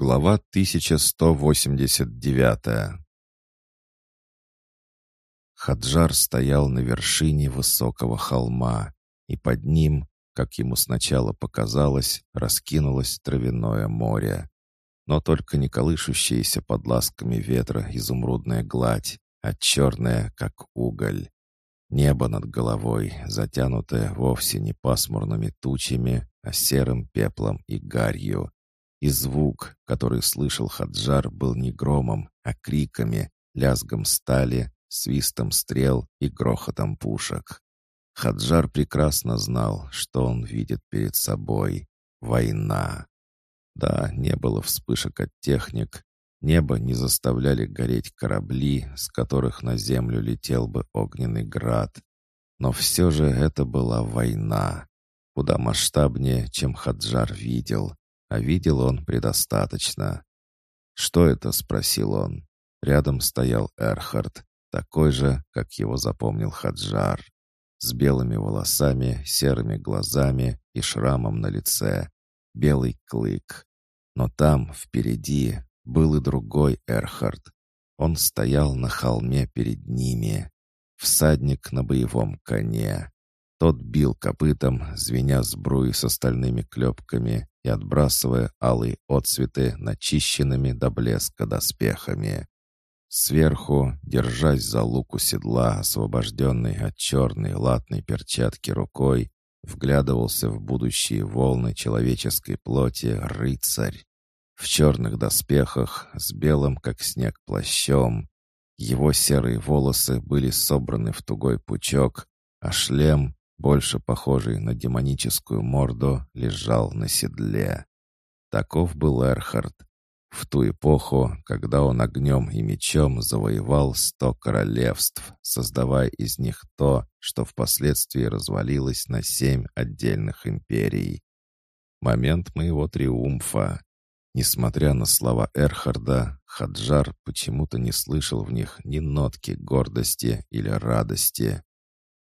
Глава 1189 Хаджар стоял на вершине высокого холма, и под ним, как ему сначала показалось, раскинулось травяное море. Но только не колышущаяся под ласками ветра изумрудная гладь, а черная, как уголь. Небо над головой, затянутое вовсе не пасмурными тучами, а серым пеплом и гарью. И звук, который слышал Хаджар, был не громом, а криками, лязгом стали, свистом стрел и грохотом пушек. Хаджар прекрасно знал, что он видит перед собой. Война. Да, не было вспышек от техник, небо не заставляли гореть корабли, с которых на землю летел бы огненный град. Но все же это была война, куда масштабнее, чем Хаджар видел, а видел он предостаточно. «Что это?» — спросил он. Рядом стоял Эрхард, такой же, как его запомнил Хаджар, с белыми волосами, серыми глазами и шрамом на лице. Белый клык. Но там, впереди, был и другой Эрхард. Он стоял на холме перед ними. Всадник на боевом коне. Тот бил копытом, звеня сбруи с остальными клепками и отбрасывая алые отцветы начищенными до блеска доспехами. Сверху, держась за луку седла, освобожденный от черной латной перчатки рукой, вглядывался в будущие волны человеческой плоти рыцарь. В черных доспехах, с белым, как снег, плащом. Его серые волосы были собраны в тугой пучок, а шлем, больше похожий на демоническую морду, лежал на седле. Таков был Эрхард. В ту эпоху, когда он огнем и мечом завоевал сто королевств, создавая из них то, что впоследствии развалилось на семь отдельных империй. Момент моего триумфа. Несмотря на слова Эрхарда, Хаджар почему-то не слышал в них ни нотки гордости или радости.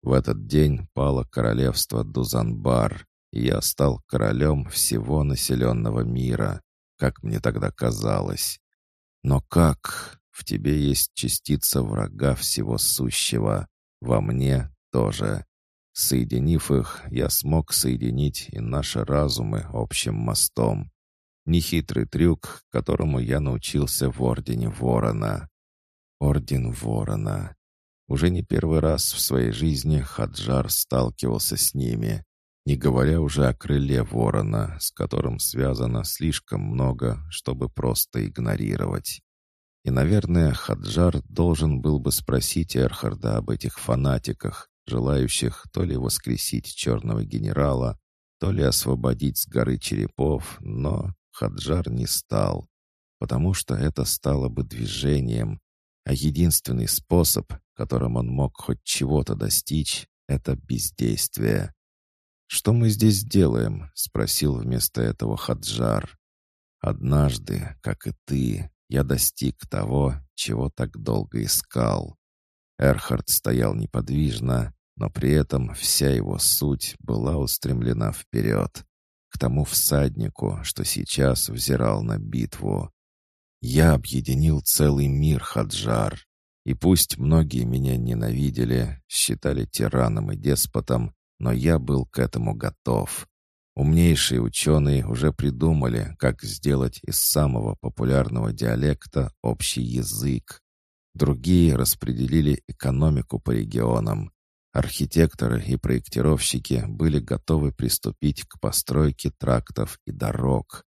В этот день пало королевство Дузанбар, и я стал королем всего населенного мира, как мне тогда казалось. Но как? В тебе есть частица врага всего сущего, во мне тоже. Соединив их, я смог соединить и наши разумы общим мостом. Нехитрый трюк, которому я научился в Ордене Ворона. Орден Ворона. Уже не первый раз в своей жизни Хаджар сталкивался с ними, не говоря уже о крыле ворона, с которым связано слишком много, чтобы просто игнорировать. И, наверное, Хаджар должен был бы спросить Эрхарда об этих фанатиках, желающих то ли воскресить черного генерала, то ли освободить с горы черепов, но Хаджар не стал, потому что это стало бы движением, а единственный способ, которым он мог хоть чего-то достичь, это бездействие. «Что мы здесь делаем?» — спросил вместо этого Хаджар. «Однажды, как и ты, я достиг того, чего так долго искал». Эрхард стоял неподвижно, но при этом вся его суть была устремлена вперед, к тому всаднику, что сейчас взирал на битву. Я объединил целый мир, Хаджар. И пусть многие меня ненавидели, считали тираном и деспотом, но я был к этому готов. Умнейшие ученые уже придумали, как сделать из самого популярного диалекта общий язык. Другие распределили экономику по регионам. Архитекторы и проектировщики были готовы приступить к постройке трактов и дорог.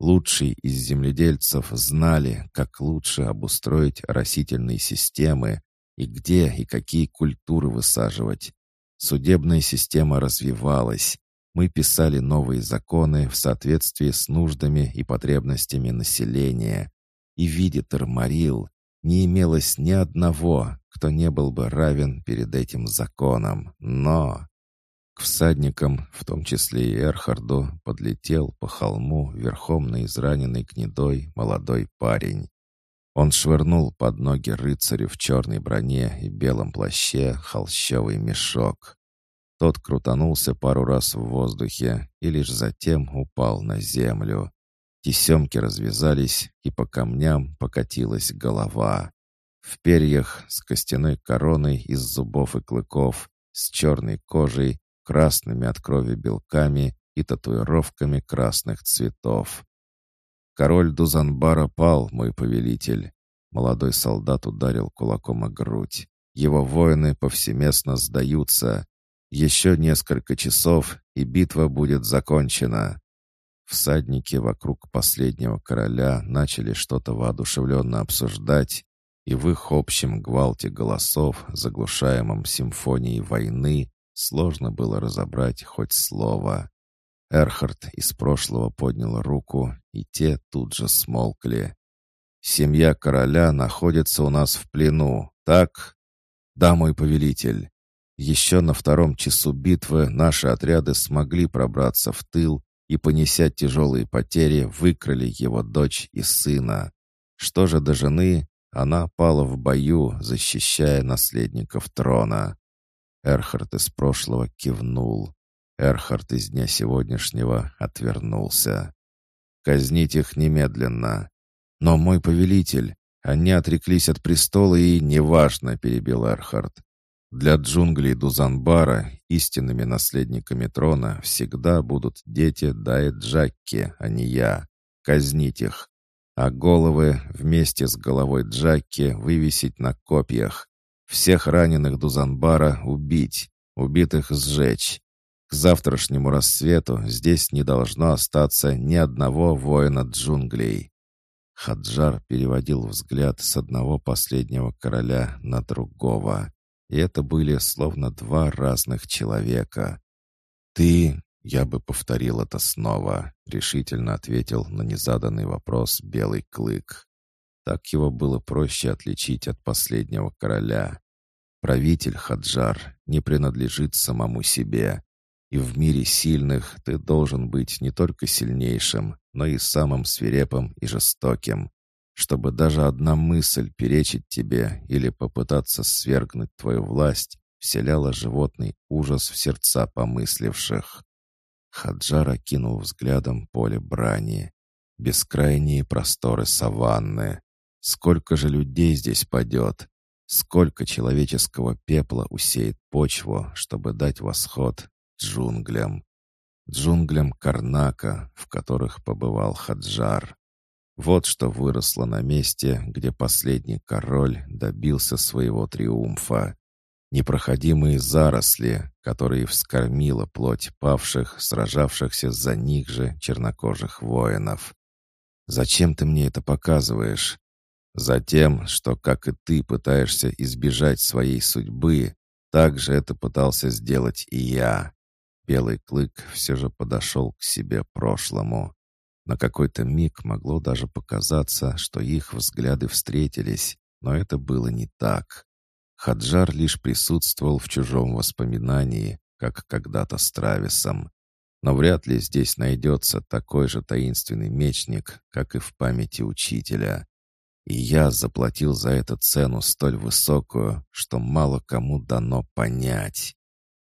Лучшие из земледельцев знали, как лучше обустроить растительные системы и где и какие культуры высаживать. Судебная система развивалась. Мы писали новые законы в соответствии с нуждами и потребностями населения. И видит Армарил, не имелось ни одного, кто не был бы равен перед этим законом. Но всадникам, в том числе и Эрхарду, подлетел по холму верхом на израненный гнедой молодой парень. Он швырнул под ноги рыцарю в черной броне и белом плаще холщовый мешок. Тот крутанулся пару раз в воздухе и лишь затем упал на землю. Тесемки развязались, и по камням покатилась голова. В перьях с костяной короной из зубов и клыков, с черной кожей, красными от крови белками и татуировками красных цветов. «Король Дузанбара пал, мой повелитель!» Молодой солдат ударил кулаком о грудь. «Его воины повсеместно сдаются. Еще несколько часов, и битва будет закончена». Всадники вокруг последнего короля начали что-то воодушевленно обсуждать, и в их общем гвалте голосов, заглушаемом симфонией войны, сложно было разобрать хоть слово. Эрхард из прошлого поднял руку, и те тут же смолкли. «Семья короля находится у нас в плену, так?» «Да, мой повелитель. Еще на втором часу битвы наши отряды смогли пробраться в тыл и, понеся тяжелые потери, выкрали его дочь и сына. Что же до жены, она пала в бою, защищая наследников трона. Эрхард из прошлого кивнул. Эрхард из дня сегодняшнего отвернулся. «Казнить их немедленно!» «Но мой повелитель, они отреклись от престола и неважно», — перебил Эрхард. Для джунглей Дузанбара истинными наследниками трона всегда будут дети Дайджакки, а не я. Казнить их. А головы вместе с головой Джакки вывесить на копьях. Всех раненых Дузанбара убить, убитых сжечь. К завтрашнему рассвету здесь не должно остаться ни одного воина джунглей. Хаджар переводил взгляд с одного последнего короля на другого и это были словно два разных человека. «Ты...» — я бы повторил это снова, — решительно ответил на незаданный вопрос Белый Клык. Так его было проще отличить от последнего короля. Правитель Хаджар не принадлежит самому себе, и в мире сильных ты должен быть не только сильнейшим, но и самым свирепым и жестоким, чтобы даже одна мысль перечить тебе или попытаться свергнуть твою власть вселяла животный ужас в сердца помысливших. Хаджар окинул взглядом поле брани. Бескрайние просторы саванны. Сколько же людей здесь падет? Сколько человеческого пепла усеет почву, чтобы дать восход джунглям? Джунглям Карнака, в которых побывал Хаджар. Вот что выросло на месте, где последний король добился своего триумфа. Непроходимые заросли, которые вскормила плоть павших, сражавшихся за них же чернокожих воинов. «Зачем ты мне это показываешь?» «Затем, что, как и ты пытаешься избежать своей судьбы, так же это пытался сделать и я». Белый клык все же подошел к себе прошлому. На какой-то миг могло даже показаться, что их взгляды встретились, но это было не так. Хаджар лишь присутствовал в чужом воспоминании, как когда-то с Трависом. Но вряд ли здесь найдется такой же таинственный мечник, как и в памяти учителя. И я заплатил за это цену столь высокую, что мало кому дано понять.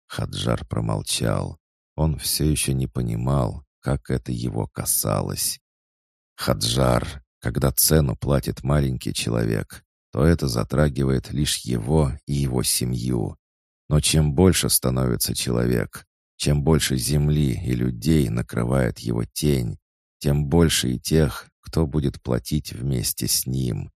Хаджар промолчал. Он все еще не понимал, как это его касалось. Хаджар, когда цену платит маленький человек, то это затрагивает лишь его и его семью. Но чем больше становится человек, чем больше земли и людей накрывает его тень, тем больше и тех, кто будет платить вместе с ним.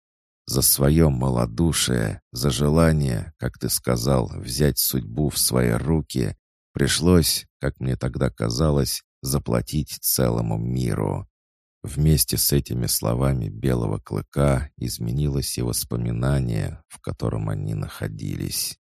За свое малодушие, за желание, как ты сказал, взять судьбу в свои руки, пришлось, как мне тогда казалось, заплатить целому миру. Вместе с этими словами белого клыка изменилось и воспоминание, в котором они находились.